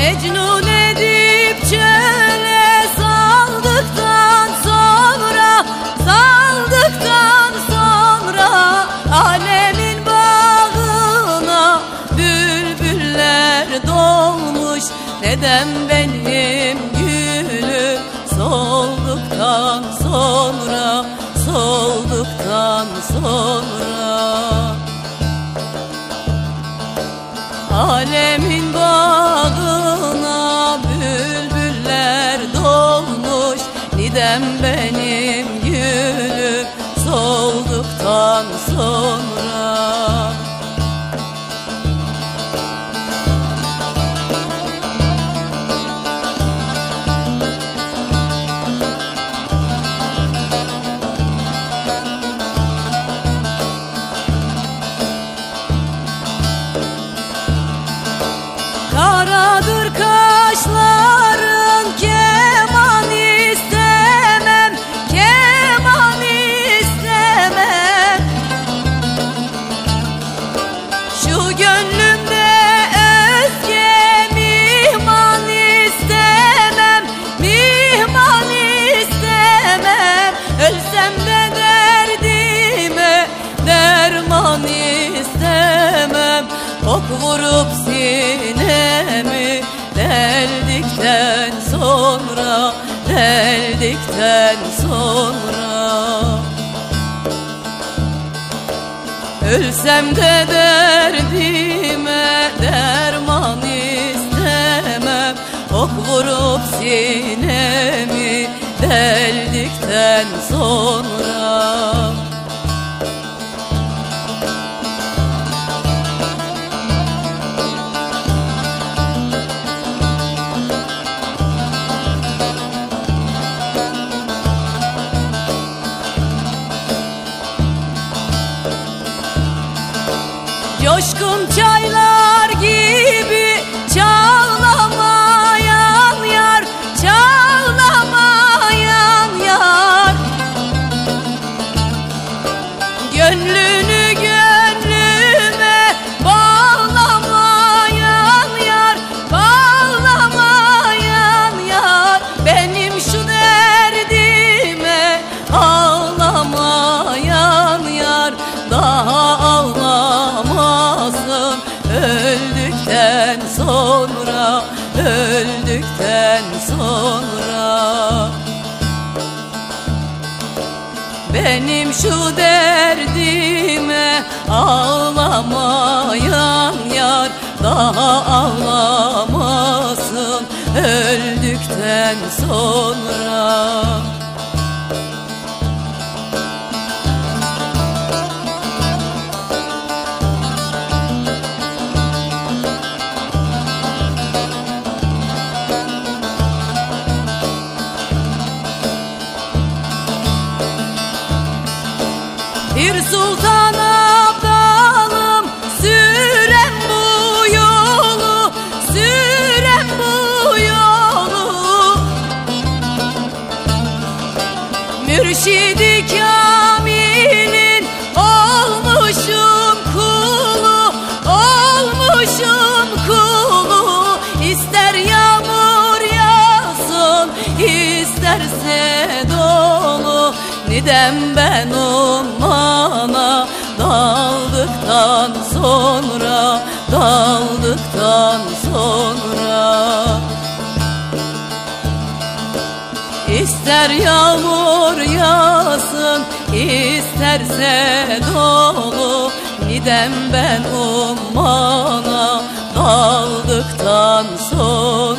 Mecnun edip çöle saldıktan sonra Saldıktan sonra Alemin bağına Bülbüller dolmuş. Neden benim gülüm Solduktan sonra Solduktan sonra? Alemin bağına Nidem benim gülüm solduktan sonra Ölsem de derdime derman istemem. Ok vurup sinemi deldikten sonra Deldikten sonra. Ölsem de derdime derman istemem. Ok vurup sinemi sonra. Coşkun Gönlünü gönlüme bağlamayan yar Bağlamayan yar. Benim şu derdime ağlamayan yar Daha ağlamasın öldükten sonra Öldükten sonra benim şu derdime ağlamayan yar Daha ağlamasın öldükten sonra Bir sultan abdalım sürem bu yolu sürem bu yolu. Mürşidi kamilin olmuşum kulu olmuşum kulu. İster yağmur yağsın isterse dolu. Nidem ben ummana daldıktan sonra daldıktan sonra. İster yağmur yağsın isterse dolu. Nidem ben ummana daldıktan sonra